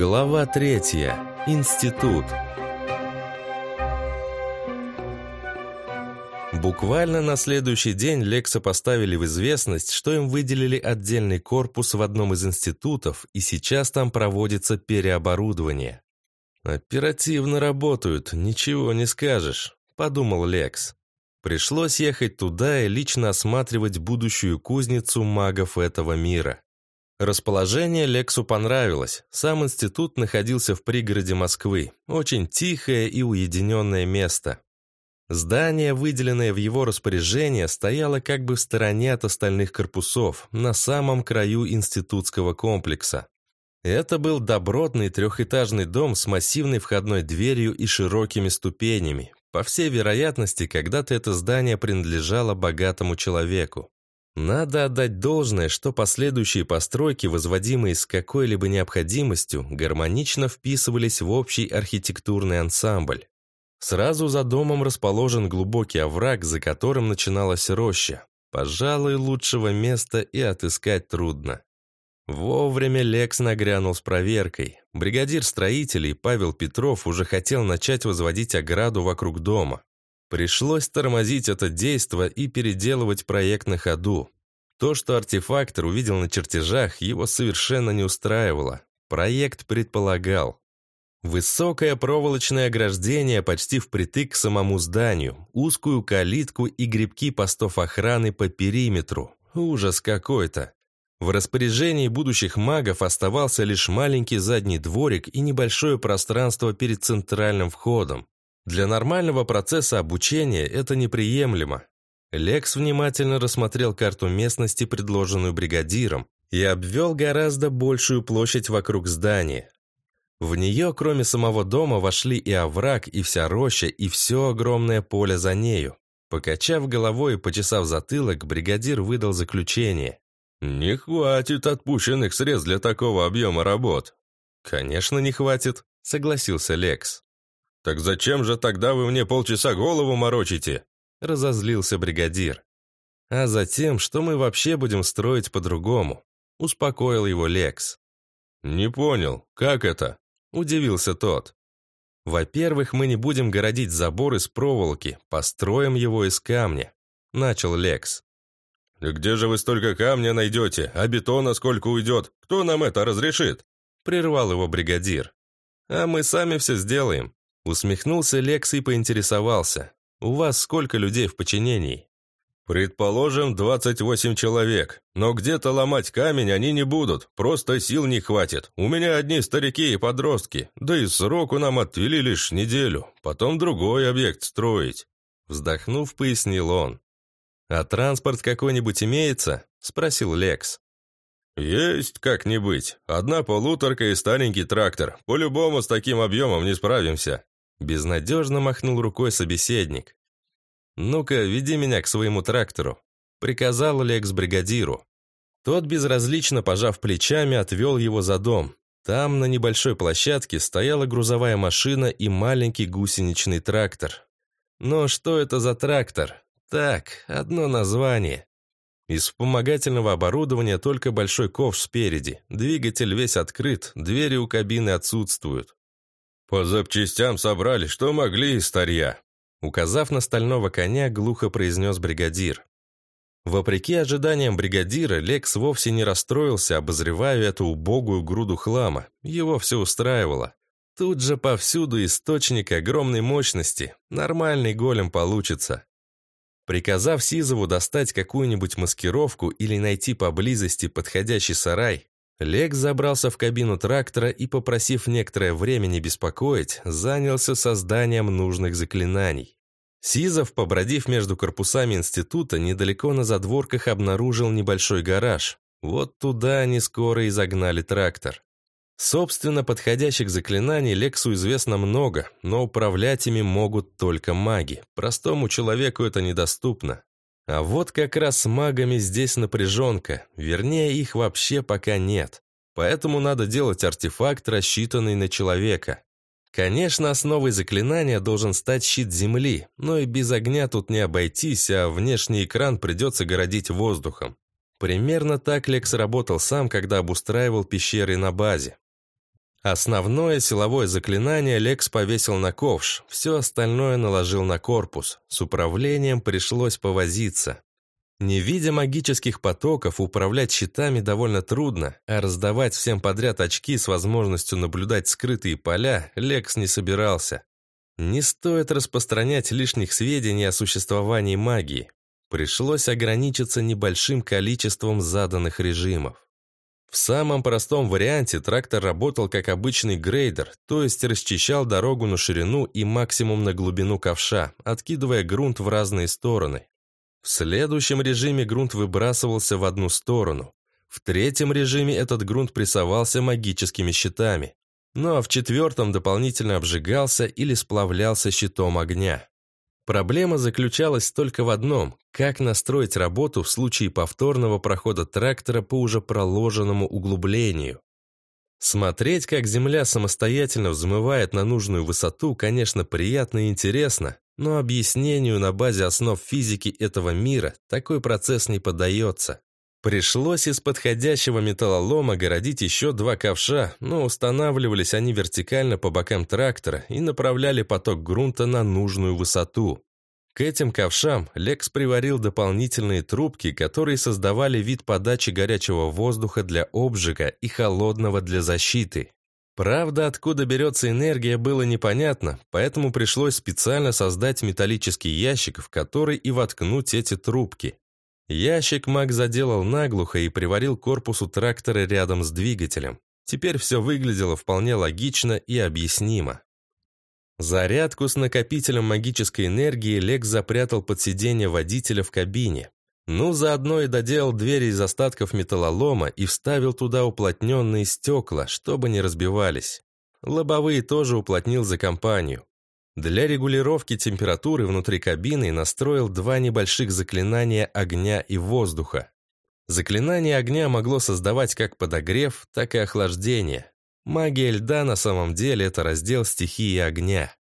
Глава третья. Институт. Буквально на следующий день Лекса поставили в известность, что им выделили отдельный корпус в одном из институтов, и сейчас там проводится переоборудование. «Оперативно работают, ничего не скажешь», — подумал Лекс. Пришлось ехать туда и лично осматривать будущую кузницу магов этого мира. Расположение Лексу понравилось. Сам институт находился в пригороде Москвы. Очень тихое и уединенное место. Здание, выделенное в его распоряжение, стояло как бы в стороне от остальных корпусов, на самом краю институтского комплекса. Это был добротный трехэтажный дом с массивной входной дверью и широкими ступенями. По всей вероятности, когда-то это здание принадлежало богатому человеку. Надо отдать должное, что последующие постройки, возводимые с какой-либо необходимостью, гармонично вписывались в общий архитектурный ансамбль. Сразу за домом расположен глубокий овраг, за которым начиналась роща. Пожалуй, лучшего места и отыскать трудно. Вовремя Лекс нагрянул с проверкой. Бригадир строителей Павел Петров уже хотел начать возводить ограду вокруг дома. Пришлось тормозить это действо и переделывать проект на ходу. То, что артефактор увидел на чертежах, его совершенно не устраивало. Проект предполагал. Высокое проволочное ограждение почти впритык к самому зданию, узкую калитку и грибки постов охраны по периметру. Ужас какой-то. В распоряжении будущих магов оставался лишь маленький задний дворик и небольшое пространство перед центральным входом. Для нормального процесса обучения это неприемлемо. Лекс внимательно рассмотрел карту местности, предложенную бригадиром, и обвел гораздо большую площадь вокруг здания. В нее, кроме самого дома, вошли и овраг, и вся роща, и все огромное поле за нею. Покачав головой и почесав затылок, бригадир выдал заключение. «Не хватит отпущенных средств для такого объема работ». «Конечно, не хватит», — согласился Лекс. «Так зачем же тогда вы мне полчаса голову морочите?» – разозлился бригадир. «А затем, что мы вообще будем строить по-другому», – успокоил его Лекс. «Не понял, как это?» – удивился тот. «Во-первых, мы не будем городить забор из проволоки, построим его из камня», – начал Лекс. «Да где же вы столько камня найдете, а бетона сколько уйдет? Кто нам это разрешит?» – прервал его бригадир. «А мы сами все сделаем», Усмехнулся Лекс и поинтересовался. «У вас сколько людей в подчинении?» «Предположим, 28 человек. Но где-то ломать камень они не будут. Просто сил не хватит. У меня одни старики и подростки. Да и сроку нам отвели лишь неделю. Потом другой объект строить». Вздохнув, пояснил он. «А транспорт какой-нибудь имеется?» – спросил Лекс. «Есть как-нибудь. Одна полуторка и старенький трактор. По-любому с таким объемом не справимся», Безнадежно махнул рукой собеседник. «Ну-ка, веди меня к своему трактору», — приказал Лекс бригадиру. Тот, безразлично пожав плечами, отвел его за дом. Там, на небольшой площадке, стояла грузовая машина и маленький гусеничный трактор. Но что это за трактор? Так, одно название. Из вспомогательного оборудования только большой ковш спереди, двигатель весь открыт, двери у кабины отсутствуют. «По запчастям собрали, что могли из старья», указав на стального коня, глухо произнес бригадир. Вопреки ожиданиям бригадира, Лекс вовсе не расстроился, обозревая эту убогую груду хлама. Его все устраивало. Тут же повсюду источник огромной мощности. Нормальный голем получится. Приказав Сизову достать какую-нибудь маскировку или найти поблизости подходящий сарай, Лекс забрался в кабину трактора и, попросив некоторое время не беспокоить, занялся созданием нужных заклинаний. Сизов, побродив между корпусами института, недалеко на задворках обнаружил небольшой гараж. Вот туда они скоро и загнали трактор. Собственно, подходящих заклинаний Лексу известно много, но управлять ими могут только маги. Простому человеку это недоступно. А вот как раз с магами здесь напряженка, вернее, их вообще пока нет. Поэтому надо делать артефакт, рассчитанный на человека. Конечно, основой заклинания должен стать щит земли, но и без огня тут не обойтись, а внешний экран придется городить воздухом. Примерно так Лекс работал сам, когда обустраивал пещеры на базе. Основное силовое заклинание Лекс повесил на ковш, все остальное наложил на корпус. С управлением пришлось повозиться. Не видя магических потоков, управлять щитами довольно трудно, а раздавать всем подряд очки с возможностью наблюдать скрытые поля Лекс не собирался. Не стоит распространять лишних сведений о существовании магии. Пришлось ограничиться небольшим количеством заданных режимов. В самом простом варианте трактор работал как обычный грейдер, то есть расчищал дорогу на ширину и максимум на глубину ковша, откидывая грунт в разные стороны. В следующем режиме грунт выбрасывался в одну сторону. В третьем режиме этот грунт прессовался магическими щитами. Ну а в четвертом дополнительно обжигался или сплавлялся щитом огня. Проблема заключалась только в одном – как настроить работу в случае повторного прохода трактора по уже проложенному углублению. Смотреть, как Земля самостоятельно взмывает на нужную высоту, конечно, приятно и интересно, но объяснению на базе основ физики этого мира такой процесс не поддается. Пришлось из подходящего металлолома городить еще два ковша, но устанавливались они вертикально по бокам трактора и направляли поток грунта на нужную высоту. К этим ковшам Лекс приварил дополнительные трубки, которые создавали вид подачи горячего воздуха для обжига и холодного для защиты. Правда, откуда берется энергия, было непонятно, поэтому пришлось специально создать металлический ящик, в который и воткнуть эти трубки. Ящик Мак заделал наглухо и приварил корпусу трактора рядом с двигателем. Теперь все выглядело вполне логично и объяснимо. Зарядку с накопителем магической энергии Лекс запрятал под сиденье водителя в кабине. Ну, заодно и доделал двери из остатков металлолома и вставил туда уплотненные стекла, чтобы не разбивались. Лобовые тоже уплотнил за компанию. Для регулировки температуры внутри кабины настроил два небольших заклинания огня и воздуха. Заклинание огня могло создавать как подогрев, так и охлаждение. Магия льда на самом деле это раздел стихии огня.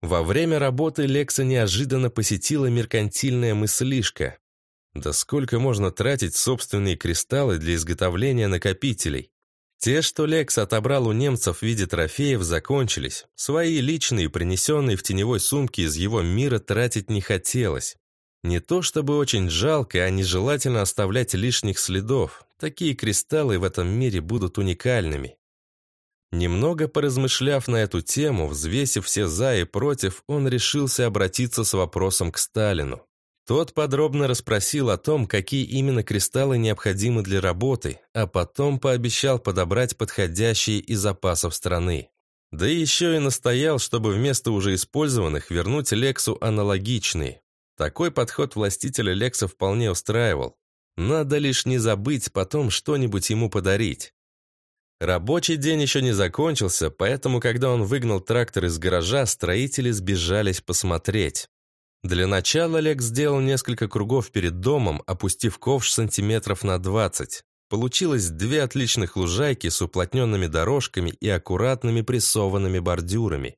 Во время работы Лекса неожиданно посетила меркантильная мыслишка. Да сколько можно тратить собственные кристаллы для изготовления накопителей? Те, что Лекс отобрал у немцев в виде трофеев, закончились. Свои личные, принесенные в теневой сумке из его мира, тратить не хотелось. Не то чтобы очень жалко, а нежелательно оставлять лишних следов. Такие кристаллы в этом мире будут уникальными. Немного поразмышляв на эту тему, взвесив все «за» и «против», он решился обратиться с вопросом к Сталину. Тот подробно расспросил о том, какие именно кристаллы необходимы для работы, а потом пообещал подобрать подходящие из запасов страны. Да еще и настоял, чтобы вместо уже использованных вернуть Лексу аналогичные. Такой подход властителя Лекса вполне устраивал. Надо лишь не забыть потом что-нибудь ему подарить. Рабочий день еще не закончился, поэтому, когда он выгнал трактор из гаража, строители сбежались посмотреть. Для начала Олег сделал несколько кругов перед домом, опустив ковш сантиметров на 20. Получилось две отличных лужайки с уплотненными дорожками и аккуратными прессованными бордюрами.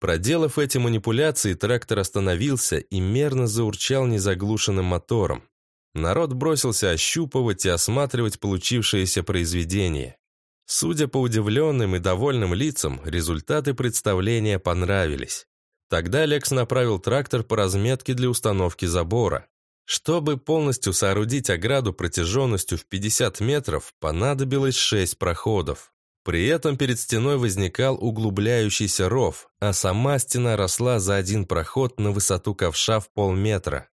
Проделав эти манипуляции, трактор остановился и мерно заурчал незаглушенным мотором. Народ бросился ощупывать и осматривать получившееся произведение. Судя по удивленным и довольным лицам, результаты представления понравились. Тогда Лекс направил трактор по разметке для установки забора. Чтобы полностью соорудить ограду протяженностью в 50 метров, понадобилось 6 проходов. При этом перед стеной возникал углубляющийся ров, а сама стена росла за один проход на высоту ковша в полметра.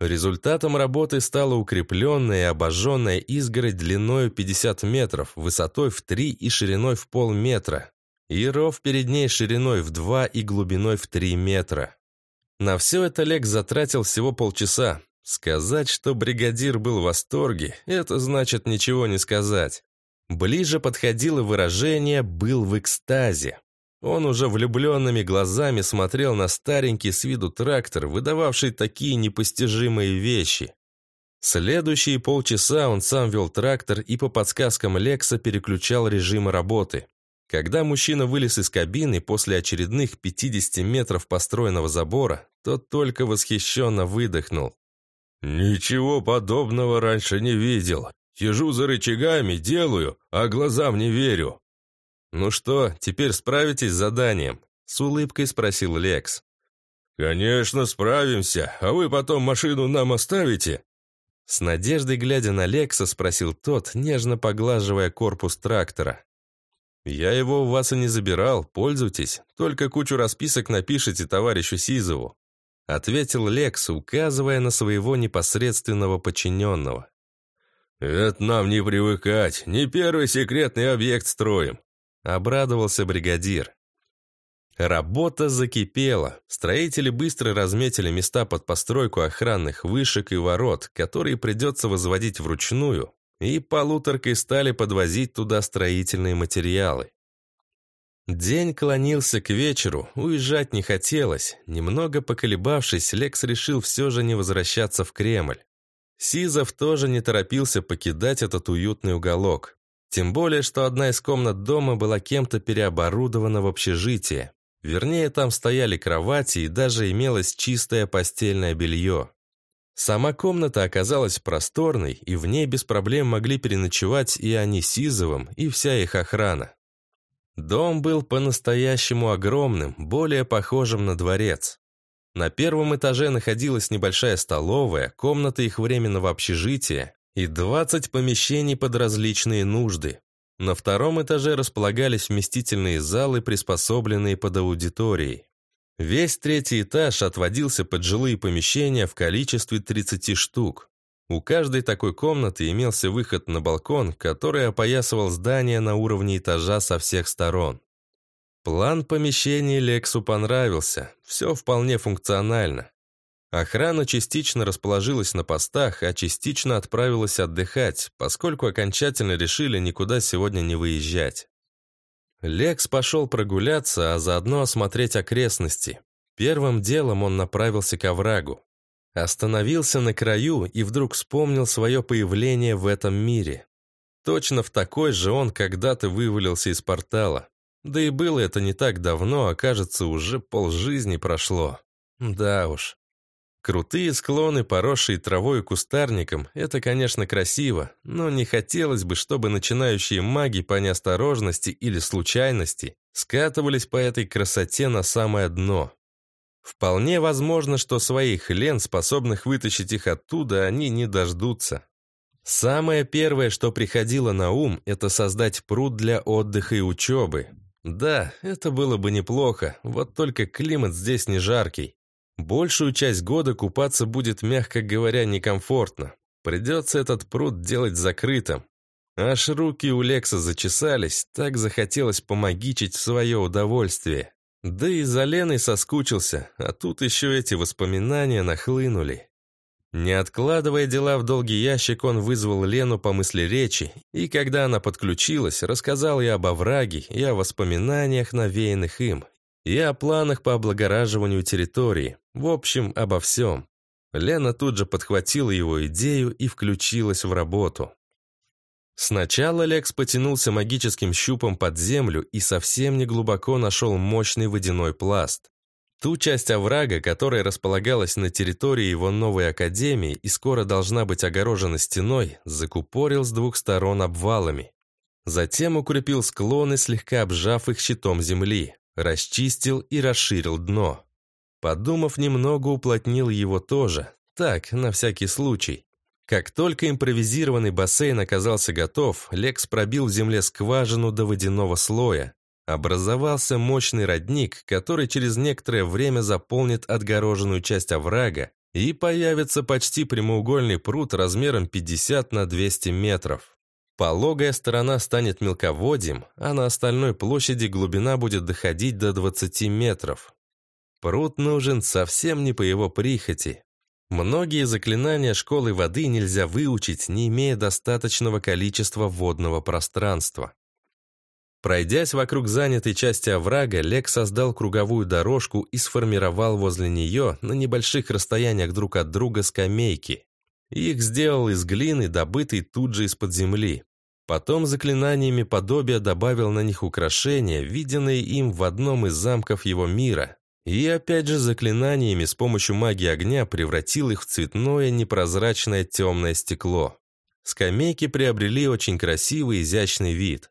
Результатом работы стала укрепленная и обожженная изгородь длиной 50 метров, высотой в 3 и шириной в полметра, и ров перед ней шириной в 2 и глубиной в 3 метра. На все это Лекс затратил всего полчаса. Сказать, что бригадир был в восторге, это значит ничего не сказать. Ближе подходило выражение «был в экстазе». Он уже влюбленными глазами смотрел на старенький с виду трактор, выдававший такие непостижимые вещи. Следующие полчаса он сам вел трактор и по подсказкам Лекса переключал режимы работы. Когда мужчина вылез из кабины после очередных 50 метров построенного забора, тот только восхищенно выдохнул. «Ничего подобного раньше не видел. Сижу за рычагами, делаю, а глазам не верю». «Ну что, теперь справитесь с заданием?» — с улыбкой спросил Лекс. «Конечно, справимся, а вы потом машину нам оставите?» С надеждой глядя на Лекса, спросил тот, нежно поглаживая корпус трактора. «Я его у вас и не забирал, пользуйтесь, только кучу расписок напишите товарищу Сизову», ответил Лекс, указывая на своего непосредственного подчиненного. «Это нам не привыкать, не первый секретный объект строим», обрадовался бригадир. Работа закипела. Строители быстро разметили места под постройку охранных вышек и ворот, которые придется возводить вручную, и полуторкой стали подвозить туда строительные материалы. День клонился к вечеру, уезжать не хотелось. Немного поколебавшись, Лекс решил все же не возвращаться в Кремль. Сизов тоже не торопился покидать этот уютный уголок. Тем более, что одна из комнат дома была кем-то переоборудована в общежитие. Вернее, там стояли кровати и даже имелось чистое постельное белье. Сама комната оказалась просторной, и в ней без проблем могли переночевать и они с Изовым, и вся их охрана. Дом был по-настоящему огромным, более похожим на дворец. На первом этаже находилась небольшая столовая, комната их временного общежития и 20 помещений под различные нужды. На втором этаже располагались вместительные залы, приспособленные под аудиторией. Весь третий этаж отводился под жилые помещения в количестве 30 штук. У каждой такой комнаты имелся выход на балкон, который опоясывал здание на уровне этажа со всех сторон. План помещений Лексу понравился, все вполне функционально. Охрана частично расположилась на постах, а частично отправилась отдыхать, поскольку окончательно решили никуда сегодня не выезжать. Лекс пошел прогуляться, а заодно осмотреть окрестности. Первым делом он направился к оврагу. Остановился на краю и вдруг вспомнил свое появление в этом мире. Точно в такой же он когда-то вывалился из портала. Да и было это не так давно, а кажется, уже полжизни прошло. Да уж. Крутые склоны, поросшие травой и кустарником, это, конечно, красиво, но не хотелось бы, чтобы начинающие маги по неосторожности или случайности скатывались по этой красоте на самое дно. Вполне возможно, что своих лен, способных вытащить их оттуда, они не дождутся. Самое первое, что приходило на ум, это создать пруд для отдыха и учебы. Да, это было бы неплохо, вот только климат здесь не жаркий. Большую часть года купаться будет, мягко говоря, некомфортно. Придется этот пруд делать закрытым. Аж руки у Лекса зачесались, так захотелось помогичить в свое удовольствие. Да и за Леной соскучился, а тут еще эти воспоминания нахлынули. Не откладывая дела в долгий ящик, он вызвал Лену по мысли речи, и когда она подключилась, рассказал и об овраге, и о воспоминаниях, навеянных им, и о планах по облагораживанию территории, в общем, обо всем. Лена тут же подхватила его идею и включилась в работу. Сначала Лекс потянулся магическим щупом под землю и совсем не глубоко нашел мощный водяной пласт. Ту часть оврага, которая располагалась на территории его новой академии и скоро должна быть огорожена стеной, закупорил с двух сторон обвалами. Затем укрепил склоны, слегка обжав их щитом земли. Расчистил и расширил дно. Подумав немного, уплотнил его тоже. Так, на всякий случай. Как только импровизированный бассейн оказался готов, Лекс пробил в земле скважину до водяного слоя. Образовался мощный родник, который через некоторое время заполнит отгороженную часть оврага, и появится почти прямоугольный пруд размером 50 на 200 метров. Пологая сторона станет мелководьем, а на остальной площади глубина будет доходить до 20 метров. Пруд нужен совсем не по его прихоти. Многие заклинания школы воды нельзя выучить, не имея достаточного количества водного пространства. Пройдясь вокруг занятой части оврага, Лек создал круговую дорожку и сформировал возле нее на небольших расстояниях друг от друга скамейки. Их сделал из глины, добытой тут же из-под земли. Потом заклинаниями подобия добавил на них украшения, виденные им в одном из замков его мира. И опять же заклинаниями с помощью магии огня превратил их в цветное непрозрачное темное стекло. Скамейки приобрели очень красивый изящный вид.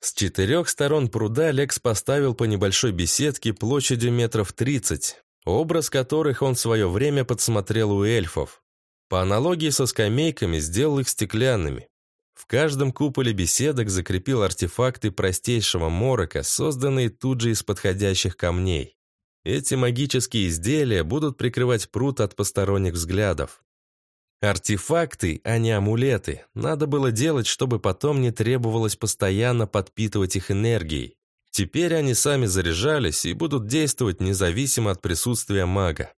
С четырех сторон пруда Лекс поставил по небольшой беседке площадью метров тридцать, образ которых он в свое время подсмотрел у эльфов. По аналогии со скамейками сделал их стеклянными. В каждом куполе беседок закрепил артефакты простейшего морока, созданные тут же из подходящих камней. Эти магические изделия будут прикрывать пруд от посторонних взглядов. Артефакты, а не амулеты, надо было делать, чтобы потом не требовалось постоянно подпитывать их энергией. Теперь они сами заряжались и будут действовать независимо от присутствия мага.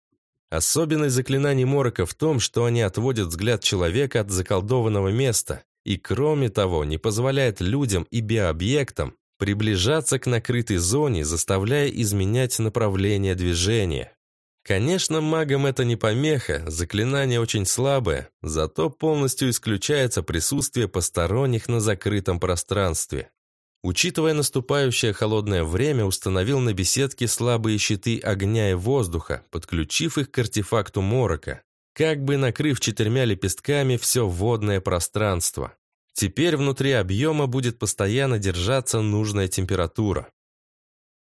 Особенность заклинаний Морока в том, что они отводят взгляд человека от заколдованного места и, кроме того, не позволяют людям и биообъектам приближаться к накрытой зоне, заставляя изменять направление движения. Конечно, магам это не помеха, заклинание очень слабое, зато полностью исключается присутствие посторонних на закрытом пространстве. Учитывая наступающее холодное время, установил на беседке слабые щиты огня и воздуха, подключив их к артефакту морока, как бы накрыв четырьмя лепестками все водное пространство. Теперь внутри объема будет постоянно держаться нужная температура.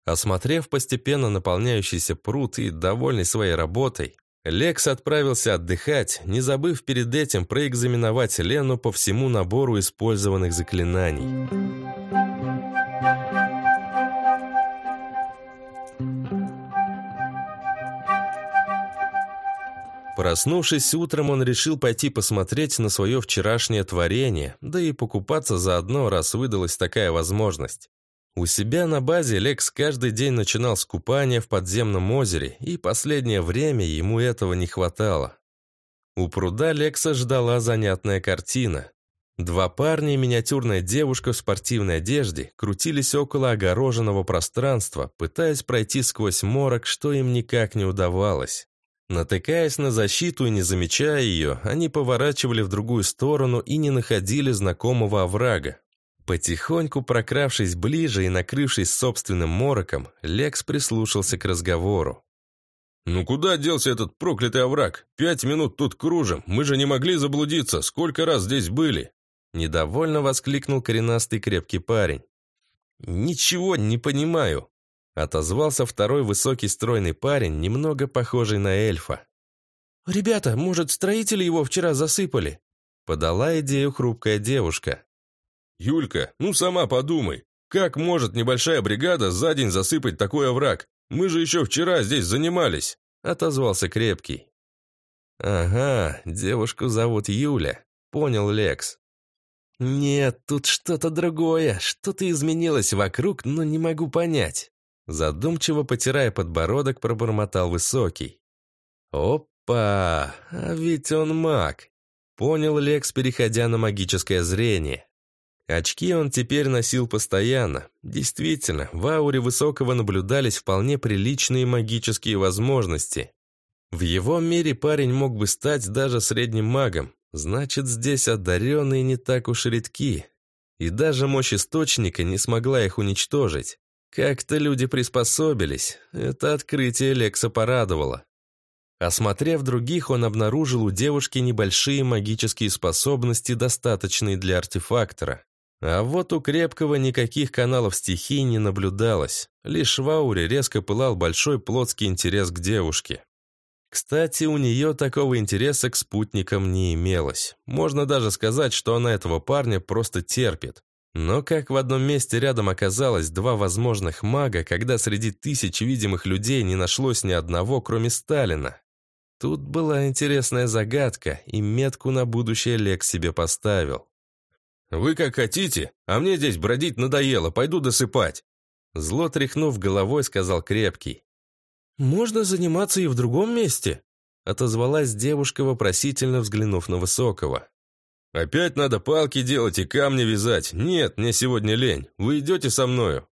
Осмотрев постепенно наполняющийся пруд и довольный своей работой, Лекс отправился отдыхать, не забыв перед этим проэкзаменовать Лену по всему набору использованных заклинаний. Проснувшись утром, он решил пойти посмотреть на свое вчерашнее творение, да и покупаться заодно, раз выдалась такая возможность. У себя на базе Лекс каждый день начинал с купания в подземном озере, и последнее время ему этого не хватало. У пруда Лекса ждала занятная картина. Два парня и миниатюрная девушка в спортивной одежде крутились около огороженного пространства, пытаясь пройти сквозь морок, что им никак не удавалось. Натыкаясь на защиту и не замечая ее, они поворачивали в другую сторону и не находили знакомого оврага. Потихоньку прокравшись ближе и накрывшись собственным мороком, Лекс прислушался к разговору. «Ну куда делся этот проклятый овраг? Пять минут тут кружим, мы же не могли заблудиться, сколько раз здесь были?» Недовольно воскликнул коренастый крепкий парень. «Ничего не понимаю», — отозвался второй высокий стройный парень, немного похожий на эльфа. «Ребята, может, строители его вчера засыпали?» — подала идею хрупкая девушка. «Юлька, ну сама подумай, как может небольшая бригада за день засыпать такой овраг? Мы же еще вчера здесь занимались», — отозвался Крепкий. «Ага, девушку зовут Юля», — понял Лекс. «Нет, тут что-то другое, что-то изменилось вокруг, но не могу понять». Задумчиво потирая подбородок, пробормотал Высокий. «Опа, а ведь он маг», — понял Лекс, переходя на магическое зрение. Очки он теперь носил постоянно. Действительно, в ауре Высокого наблюдались вполне приличные магические возможности. В его мире парень мог бы стать даже средним магом. Значит, здесь одаренные не так уж редки. И даже мощь источника не смогла их уничтожить. Как-то люди приспособились. Это открытие Лекса порадовало. Осмотрев других, он обнаружил у девушки небольшие магические способности, достаточные для артефактора. А вот у Крепкого никаких каналов стихий не наблюдалось. Лишь в ауре резко пылал большой плотский интерес к девушке. Кстати, у нее такого интереса к спутникам не имелось. Можно даже сказать, что она этого парня просто терпит. Но как в одном месте рядом оказалось два возможных мага, когда среди тысяч видимых людей не нашлось ни одного, кроме Сталина? Тут была интересная загадка, и метку на будущее Лек себе поставил. «Вы как хотите, а мне здесь бродить надоело, пойду досыпать». Зло тряхнув головой, сказал Крепкий. «Можно заниматься и в другом месте?» Отозвалась девушка, вопросительно взглянув на Высокого. «Опять надо палки делать и камни вязать. Нет, мне сегодня лень. Вы идете со мною?»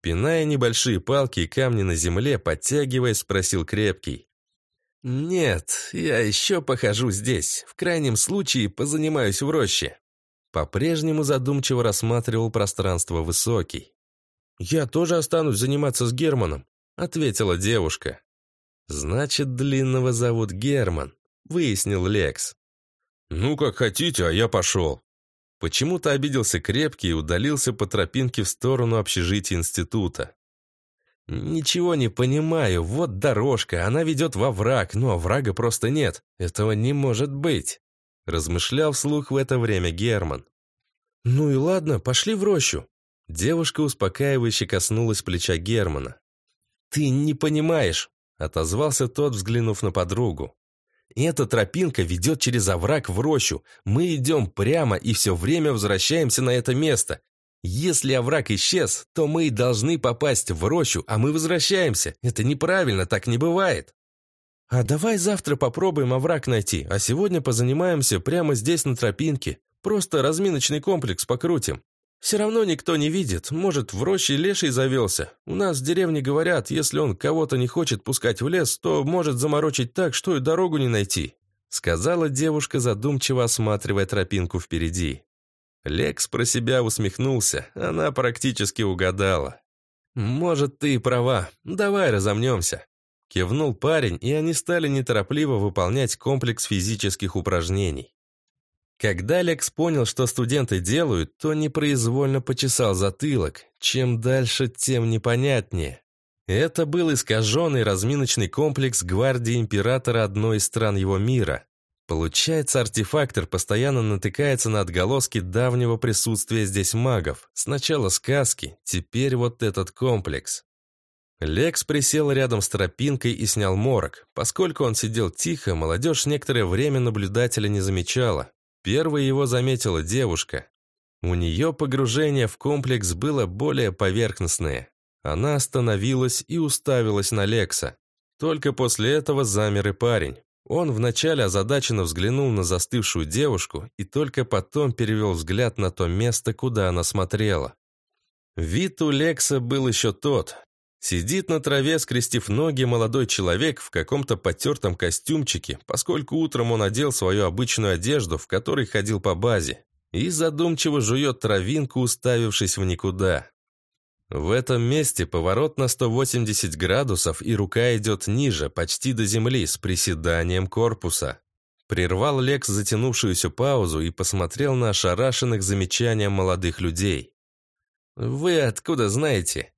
Пиная небольшие палки и камни на земле, подтягиваясь, спросил Крепкий. «Нет, я еще похожу здесь. В крайнем случае позанимаюсь в роще». По-прежнему задумчиво рассматривал пространство высокий. «Я тоже останусь заниматься с Германом», — ответила девушка. «Значит, длинного зовут Герман», — выяснил Лекс. «Ну, как хотите, а я пошел». Почему-то обиделся крепкий и удалился по тропинке в сторону общежития института. «Ничего не понимаю. Вот дорожка, она ведет во враг, но врага просто нет. Этого не может быть», — размышлял вслух в это время Герман. «Ну и ладно, пошли в рощу». Девушка успокаивающе коснулась плеча Германа. «Ты не понимаешь», — отозвался тот, взглянув на подругу. «Эта тропинка ведет через овраг в рощу. Мы идем прямо и все время возвращаемся на это место. Если овраг исчез, то мы должны попасть в рощу, а мы возвращаемся. Это неправильно, так не бывает. А давай завтра попробуем овраг найти, а сегодня позанимаемся прямо здесь на тропинке. Просто разминочный комплекс покрутим. Все равно никто не видит, может, в роще леший завелся. У нас в деревне говорят, если он кого-то не хочет пускать в лес, то может заморочить так, что и дорогу не найти», сказала девушка, задумчиво осматривая тропинку впереди. Лекс про себя усмехнулся, она практически угадала. «Может, ты и права, давай разомнемся». Кивнул парень, и они стали неторопливо выполнять комплекс физических упражнений. Когда Лекс понял, что студенты делают, то непроизвольно почесал затылок. Чем дальше, тем непонятнее. Это был искаженный разминочный комплекс гвардии императора одной из стран его мира. Получается, артефактор постоянно натыкается на отголоски давнего присутствия здесь магов. Сначала сказки, теперь вот этот комплекс. Лекс присел рядом с тропинкой и снял морок. Поскольку он сидел тихо, молодежь некоторое время наблюдателя не замечала. Первой его заметила девушка. У нее погружение в комплекс было более поверхностное. Она остановилась и уставилась на Лекса. Только после этого замер и парень. Он вначале озадаченно взглянул на застывшую девушку и только потом перевел взгляд на то место, куда она смотрела. Вид у Лекса был еще тот. Сидит на траве, скрестив ноги, молодой человек в каком-то потертом костюмчике, поскольку утром он одел свою обычную одежду, в которой ходил по базе, и задумчиво жует травинку, уставившись в никуда. В этом месте поворот на 180 градусов, и рука идет ниже, почти до земли, с приседанием корпуса. Прервал Лекс затянувшуюся паузу и посмотрел на ошарашенных замечанием молодых людей. «Вы откуда знаете?»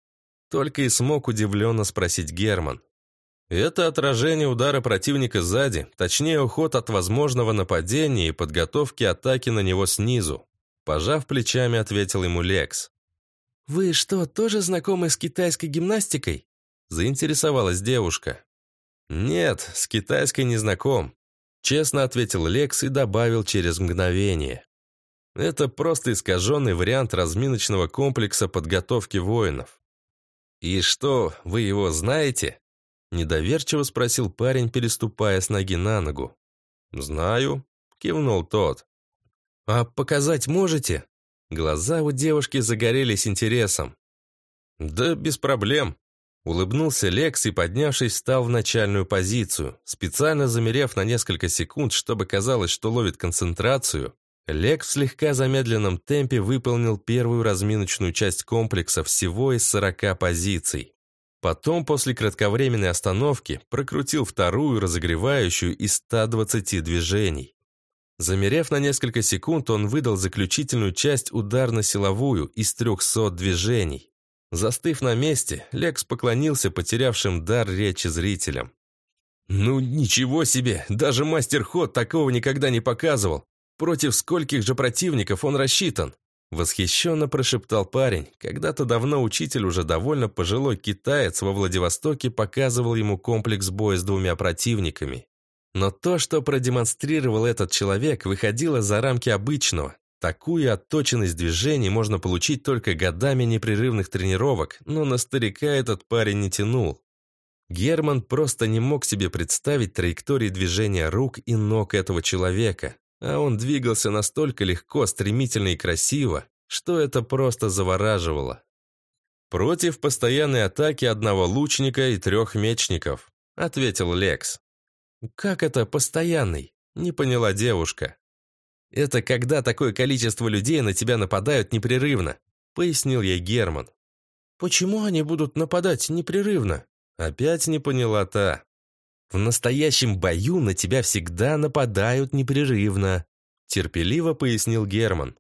Только и смог удивленно спросить Герман. Это отражение удара противника сзади, точнее уход от возможного нападения и подготовки атаки на него снизу. Пожав плечами, ответил ему Лекс. «Вы что, тоже знакомы с китайской гимнастикой?» заинтересовалась девушка. «Нет, с китайской не знаком», честно ответил Лекс и добавил через мгновение. Это просто искаженный вариант разминочного комплекса подготовки воинов. «И что, вы его знаете?» Недоверчиво спросил парень, переступая с ноги на ногу. «Знаю», — кивнул тот. «А показать можете?» Глаза у девушки загорелись интересом. «Да без проблем», — улыбнулся Лекс и, поднявшись, встал в начальную позицию. Специально замерев на несколько секунд, чтобы казалось, что ловит концентрацию, Лекс в слегка замедленном темпе выполнил первую разминочную часть комплекса всего из 40 позиций. Потом, после кратковременной остановки, прокрутил вторую разогревающую из 120 движений. Замерев на несколько секунд, он выдал заключительную часть ударно-силовую из 300 движений. Застыв на месте, Лекс поклонился потерявшим дар речи зрителям. «Ну, ничего себе! Даже мастер Ход такого никогда не показывал! Против скольких же противников он рассчитан?» Восхищенно прошептал парень. Когда-то давно учитель, уже довольно пожилой китаец во Владивостоке, показывал ему комплекс боя с двумя противниками. Но то, что продемонстрировал этот человек, выходило за рамки обычного. Такую отточенность движений можно получить только годами непрерывных тренировок, но на старика этот парень не тянул. Герман просто не мог себе представить траектории движения рук и ног этого человека, а он двигался настолько легко, стремительно и красиво, что это просто завораживало. «Против постоянной атаки одного лучника и трех мечников», — ответил Лекс. «Как это постоянный?» – не поняла девушка. «Это когда такое количество людей на тебя нападают непрерывно», – пояснил ей Герман. «Почему они будут нападать непрерывно?» Опять не поняла та. «В настоящем бою на тебя всегда нападают непрерывно», – терпеливо пояснил Герман.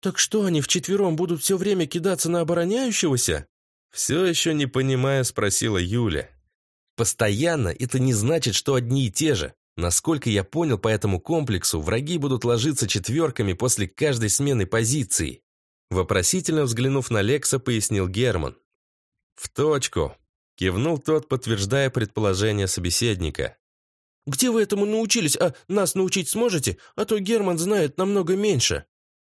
«Так что, они вчетвером будут все время кидаться на обороняющегося?» Все еще не понимая, спросила Юля. «Постоянно это не значит, что одни и те же. Насколько я понял по этому комплексу, враги будут ложиться четверками после каждой смены позиции». Вопросительно взглянув на Лекса, пояснил Герман. «В точку», — кивнул тот, подтверждая предположение собеседника. «Где вы этому научились? А нас научить сможете? А то Герман знает намного меньше».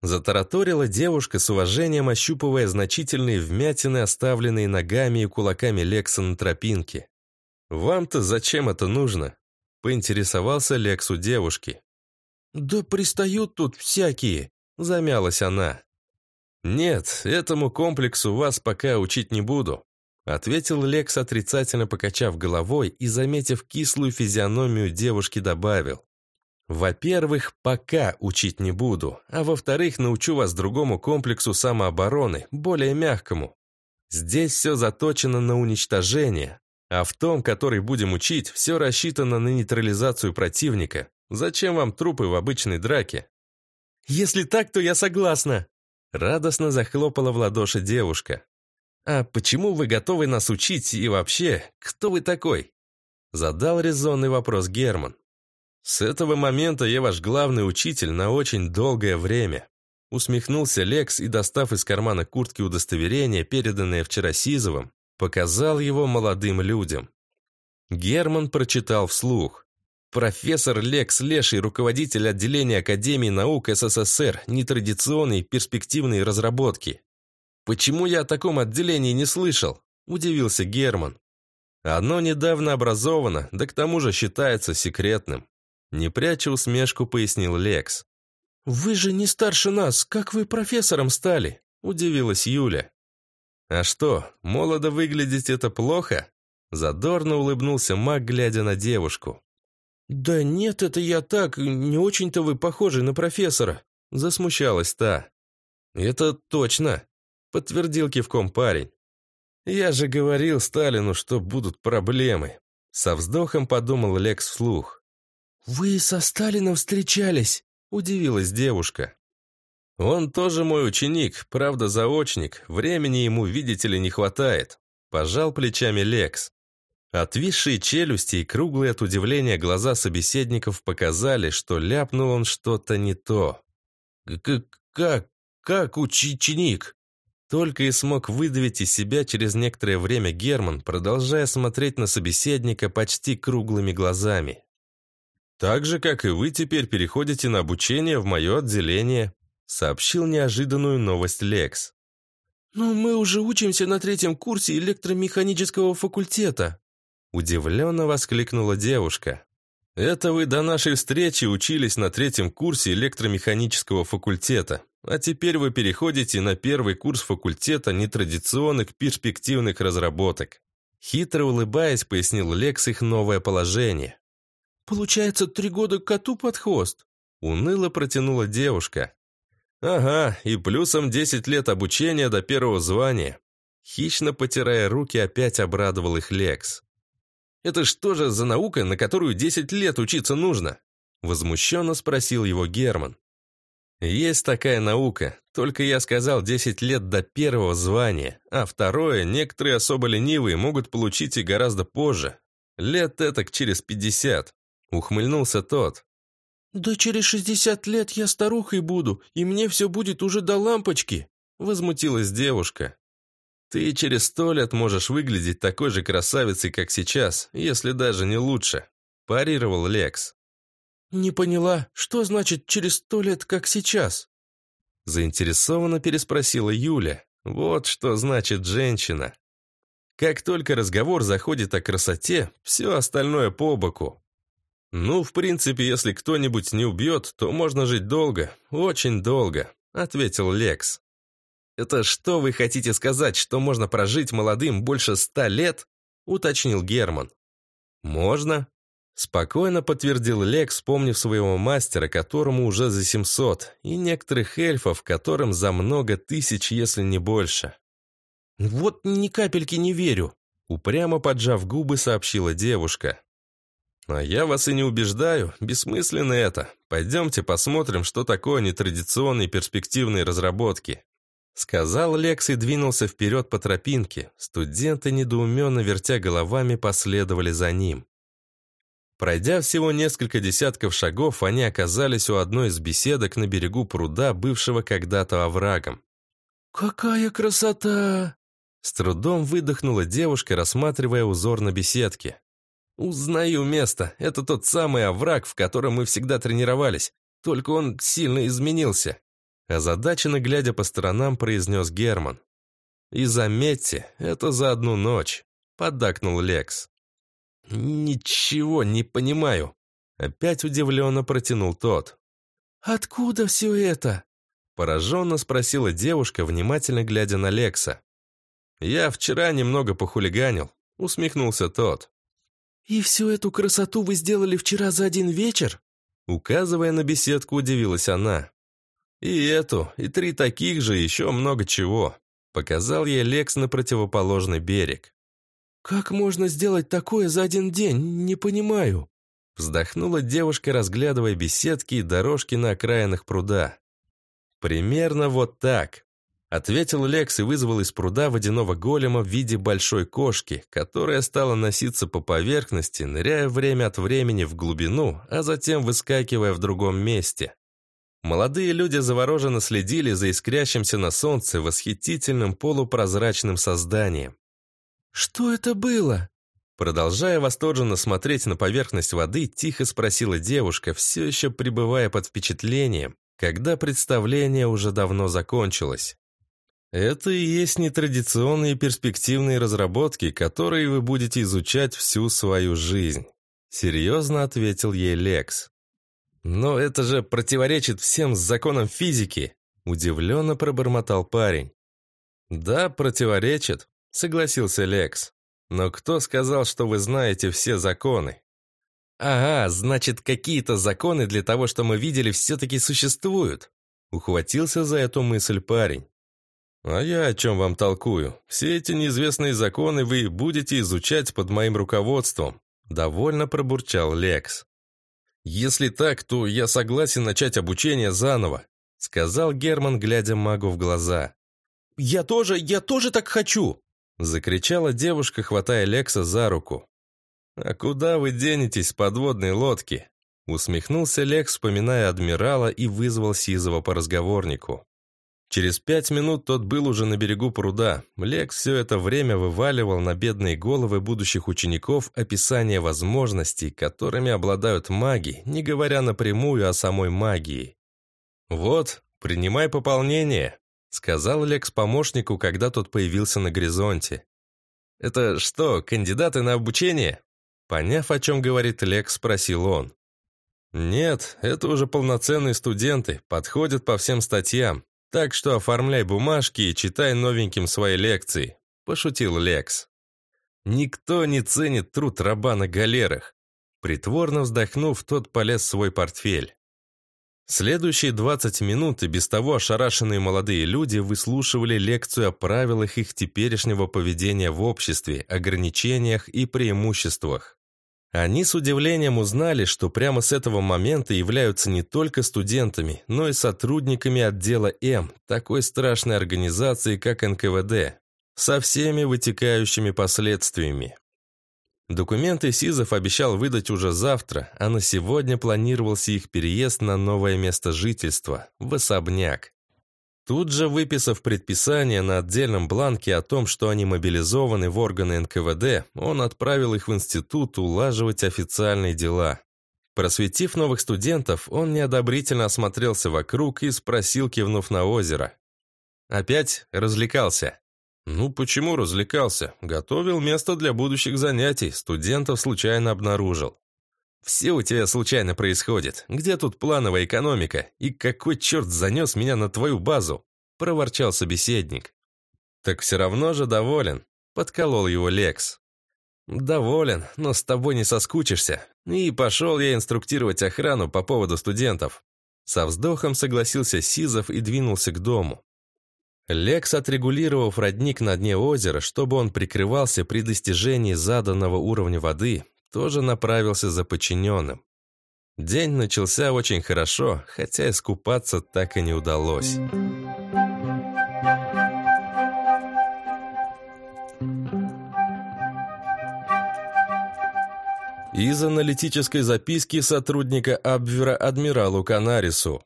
Затараторила девушка с уважением, ощупывая значительные вмятины, оставленные ногами и кулаками Лекса на тропинке. «Вам-то зачем это нужно?» — поинтересовался Лекс у девушки. «Да пристают тут всякие», — замялась она. «Нет, этому комплексу вас пока учить не буду», — ответил Лекс, отрицательно покачав головой и, заметив кислую физиономию девушки, добавил. Во-первых, пока учить не буду, а во-вторых, научу вас другому комплексу самообороны, более мягкому. Здесь все заточено на уничтожение, а в том, который будем учить, все рассчитано на нейтрализацию противника. Зачем вам трупы в обычной драке? Если так, то я согласна. Радостно захлопала в ладоши девушка. А почему вы готовы нас учить и вообще, кто вы такой? Задал резонный вопрос Герман. «С этого момента я ваш главный учитель на очень долгое время», усмехнулся Лекс и, достав из кармана куртки удостоверение, переданное вчера Сизовым, показал его молодым людям. Герман прочитал вслух. Профессор Лекс Леший, руководитель отделения Академии наук СССР, нетрадиционные перспективные разработки. «Почему я о таком отделении не слышал?» – удивился Герман. «Оно недавно образовано, да к тому же считается секретным. Не пряча усмешку, пояснил Лекс. «Вы же не старше нас, как вы профессором стали?» – удивилась Юля. «А что, молодо выглядеть это плохо?» Задорно улыбнулся маг, глядя на девушку. «Да нет, это я так, не очень-то вы похожи на профессора», – засмущалась та. «Это точно», – подтвердил кивком парень. «Я же говорил Сталину, что будут проблемы», – со вздохом подумал Лекс вслух. «Вы со Сталином встречались?» – удивилась девушка. «Он тоже мой ученик, правда заочник, времени ему, видите ли, не хватает», – пожал плечами Лекс. Отвисшие челюсти и круглые от удивления глаза собеседников показали, что ляпнул он что-то не то. «Как, как, ученик?» Только и смог выдавить из себя через некоторое время Герман, продолжая смотреть на собеседника почти круглыми глазами. «Так же, как и вы теперь переходите на обучение в мое отделение», сообщил неожиданную новость Лекс. «Но мы уже учимся на третьем курсе электромеханического факультета», удивленно воскликнула девушка. «Это вы до нашей встречи учились на третьем курсе электромеханического факультета, а теперь вы переходите на первый курс факультета нетрадиционных перспективных разработок». Хитро улыбаясь, пояснил Лекс их новое положение. «Получается, три года коту под хвост?» Уныло протянула девушка. «Ага, и плюсом десять лет обучения до первого звания». Хищно потирая руки, опять обрадовал их Лекс. «Это что же за наука, на которую десять лет учиться нужно?» Возмущенно спросил его Герман. «Есть такая наука, только я сказал десять лет до первого звания, а второе некоторые особо ленивые могут получить и гораздо позже. Лет этак через пятьдесят. Ухмыльнулся тот. «Да через шестьдесят лет я старухой буду, и мне все будет уже до лампочки!» Возмутилась девушка. «Ты через сто лет можешь выглядеть такой же красавицей, как сейчас, если даже не лучше», парировал Лекс. «Не поняла, что значит через сто лет, как сейчас?» Заинтересованно переспросила Юля. «Вот что значит женщина». Как только разговор заходит о красоте, все остальное по боку. «Ну, в принципе, если кто-нибудь не убьет, то можно жить долго, очень долго», — ответил Лекс. «Это что вы хотите сказать, что можно прожить молодым больше ста лет?» — уточнил Герман. «Можно», — спокойно подтвердил Лекс, вспомнив своего мастера, которому уже за 700, и некоторых эльфов, которым за много тысяч, если не больше. «Вот ни капельки не верю», — упрямо поджав губы, сообщила девушка. А я вас и не убеждаю, бессмысленно это. Пойдемте посмотрим, что такое нетрадиционные перспективные разработки. Сказал Лекс и двинулся вперед по тропинке. Студенты, недоуменно вертя головами, последовали за ним. Пройдя всего несколько десятков шагов, они оказались у одной из беседок на берегу пруда, бывшего когда-то оврагом. «Какая красота!» С трудом выдохнула девушка, рассматривая узор на беседке. «Узнаю место. Это тот самый овраг, в котором мы всегда тренировались. Только он сильно изменился». Озадаченно глядя по сторонам, произнес Герман. «И заметьте, это за одну ночь», — поддакнул Лекс. «Ничего не понимаю», — опять удивленно протянул тот. «Откуда все это?» Пораженно спросила девушка, внимательно глядя на Лекса. «Я вчера немного похулиганил», — усмехнулся тот. «И всю эту красоту вы сделали вчера за один вечер?» Указывая на беседку, удивилась она. «И эту, и три таких же, еще много чего», — показал ей Лекс на противоположный берег. «Как можно сделать такое за один день? Не понимаю». Вздохнула девушка, разглядывая беседки и дорожки на окраинах пруда. «Примерно вот так», Ответил Лекс и вызвал из пруда водяного голема в виде большой кошки, которая стала носиться по поверхности, ныряя время от времени в глубину, а затем выскакивая в другом месте. Молодые люди завороженно следили за искрящимся на солнце восхитительным полупрозрачным созданием. «Что это было?» Продолжая восторженно смотреть на поверхность воды, тихо спросила девушка, все еще пребывая под впечатлением, когда представление уже давно закончилось. Это и есть нетрадиционные перспективные разработки, которые вы будете изучать всю свою жизнь. Серьезно ответил ей Лекс. Но это же противоречит всем законам физики, удивленно пробормотал парень. Да, противоречит, согласился Лекс. Но кто сказал, что вы знаете все законы? Ага, значит, какие-то законы для того, что мы видели, все-таки существуют. Ухватился за эту мысль парень. «А я о чем вам толкую? Все эти неизвестные законы вы будете изучать под моим руководством», довольно пробурчал Лекс. «Если так, то я согласен начать обучение заново», сказал Герман, глядя магу в глаза. «Я тоже, я тоже так хочу!» Закричала девушка, хватая Лекса за руку. «А куда вы денетесь с подводной лодки?» усмехнулся Лекс, вспоминая адмирала и вызвал Сизова по разговорнику. Через пять минут тот был уже на берегу пруда. Лекс все это время вываливал на бедные головы будущих учеников описание возможностей, которыми обладают маги, не говоря напрямую о самой магии. «Вот, принимай пополнение», — сказал Лекс помощнику, когда тот появился на горизонте. «Это что, кандидаты на обучение?» Поняв, о чем говорит Лекс, спросил он. «Нет, это уже полноценные студенты, подходят по всем статьям. Так что оформляй бумажки и читай новеньким свои лекции», – пошутил Лекс. «Никто не ценит труд раба на галерах». Притворно вздохнув, тот полез в свой портфель. Следующие 20 минут и без того ошарашенные молодые люди выслушивали лекцию о правилах их теперешнего поведения в обществе, ограничениях и преимуществах. Они с удивлением узнали, что прямо с этого момента являются не только студентами, но и сотрудниками отдела М, такой страшной организации, как НКВД, со всеми вытекающими последствиями. Документы Сизов обещал выдать уже завтра, а на сегодня планировался их переезд на новое место жительства, в особняк. Тут же, выписав предписание на отдельном бланке о том, что они мобилизованы в органы НКВД, он отправил их в институт улаживать официальные дела. Просветив новых студентов, он неодобрительно осмотрелся вокруг и спросил, кивнув на озеро. «Опять развлекался?» «Ну, почему развлекался? Готовил место для будущих занятий, студентов случайно обнаружил». «Все у тебя случайно происходит. Где тут плановая экономика? И какой черт занес меня на твою базу?» – проворчал собеседник. «Так все равно же доволен», – подколол его Лекс. «Доволен, но с тобой не соскучишься. И пошел я инструктировать охрану по поводу студентов». Со вздохом согласился Сизов и двинулся к дому. Лекс, отрегулировав родник на дне озера, чтобы он прикрывался при достижении заданного уровня воды, тоже направился за подчиненным. День начался очень хорошо, хотя искупаться так и не удалось. Из аналитической записки сотрудника Абвера адмиралу Канарису.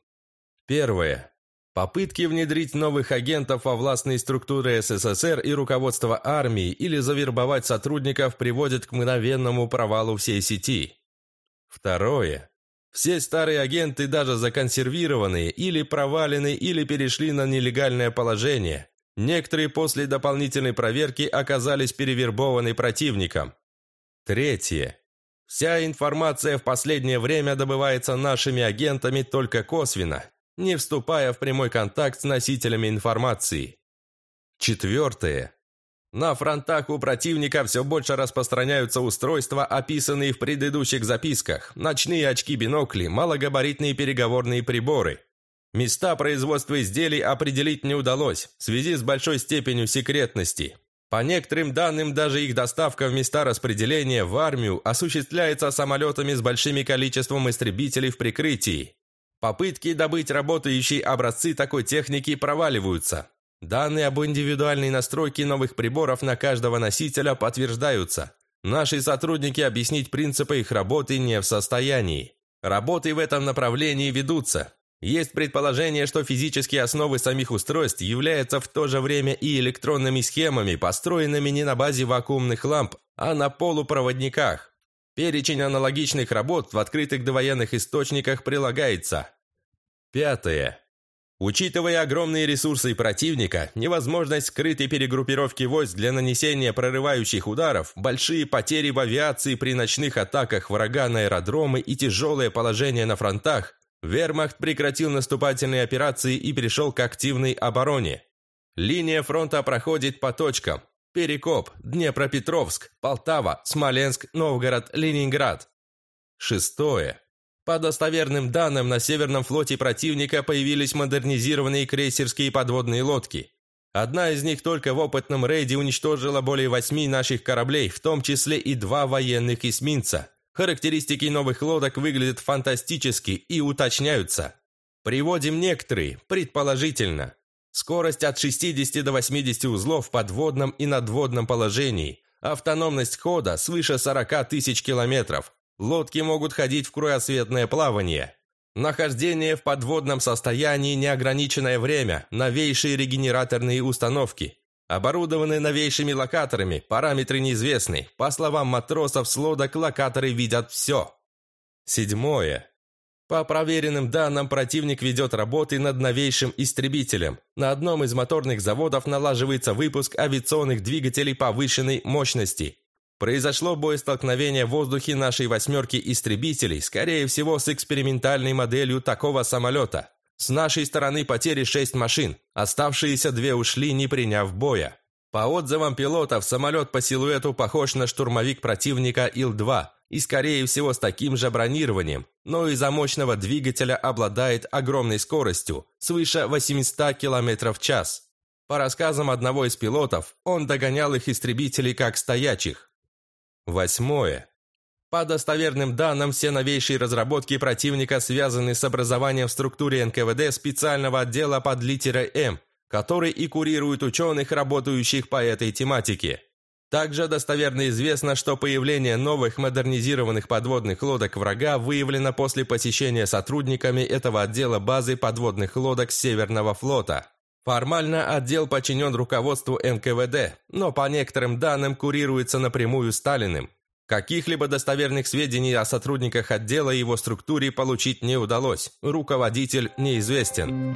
Первое. Попытки внедрить новых агентов во властные структуры СССР и руководство армии или завербовать сотрудников приводят к мгновенному провалу всей сети. Второе. Все старые агенты, даже законсервированные, или провалены, или перешли на нелегальное положение. Некоторые после дополнительной проверки оказались перевербованы противником. Третье. Вся информация в последнее время добывается нашими агентами только косвенно, не вступая в прямой контакт с носителями информации. Четвертое. На фронтах у противника все больше распространяются устройства, описанные в предыдущих записках, ночные очки-бинокли, малогабаритные переговорные приборы. Места производства изделий определить не удалось в связи с большой степенью секретности. По некоторым данным, даже их доставка в места распределения в армию осуществляется самолетами с большим количеством истребителей в прикрытии. Попытки добыть работающие образцы такой техники проваливаются. Данные об индивидуальной настройке новых приборов на каждого носителя подтверждаются. Наши сотрудники объяснить принципы их работы не в состоянии. Работы в этом направлении ведутся, есть предположение, что физические основы самих устройств являются в то же время и электронными схемами, построенными не на базе вакуумных ламп, а на полупроводниках. Перечень аналогичных работ в открытых довоенных источниках прилагается. Пятое. Учитывая огромные ресурсы противника, невозможность скрытой перегруппировки войск для нанесения прорывающих ударов, большие потери в авиации при ночных атаках врага на аэродромы и тяжелое положение на фронтах, Вермахт прекратил наступательные операции и перешел к активной обороне. Линия фронта проходит по точкам. Перекоп, Днепропетровск, Полтава, Смоленск, Новгород, Ленинград. Шестое. По достоверным данным, на Северном флоте противника появились модернизированные крейсерские подводные лодки. Одна из них только в опытном рейде уничтожила более восьми наших кораблей, в том числе и два военных эсминца – Характеристики новых лодок выглядят фантастически и уточняются. Приводим некоторые, предположительно. Скорость от 60 до 80 узлов в подводном и надводном положении. Автономность хода свыше 40 тысяч километров. Лодки могут ходить в кругосветное плавание. Нахождение в подводном состоянии неограниченное время, новейшие регенераторные установки. Оборудованы новейшими локаторами, параметры неизвестны. По словам матросов с лодок, локаторы видят все. Седьмое. По проверенным данным, противник ведет работы над новейшим истребителем. На одном из моторных заводов налаживается выпуск авиационных двигателей повышенной мощности. Произошло боестолкновение в воздухе нашей «восьмерки» истребителей, скорее всего, с экспериментальной моделью такого самолета. С нашей стороны потери шесть машин, оставшиеся две ушли, не приняв боя. По отзывам пилотов, самолет по силуэту похож на штурмовик противника Ил-2 и, скорее всего, с таким же бронированием, но из-за мощного двигателя обладает огромной скоростью, свыше 800 км в час. По рассказам одного из пилотов, он догонял их истребителей как стоячих. Восьмое. По достоверным данным, все новейшие разработки противника связаны с образованием в структуре НКВД специального отдела под литерой «М», который и курирует ученых, работающих по этой тематике. Также достоверно известно, что появление новых модернизированных подводных лодок врага выявлено после посещения сотрудниками этого отдела базы подводных лодок Северного флота. Формально отдел подчинен руководству НКВД, но по некоторым данным курируется напрямую Сталиным. Каких-либо достоверных сведений о сотрудниках отдела и его структуре получить не удалось. Руководитель неизвестен.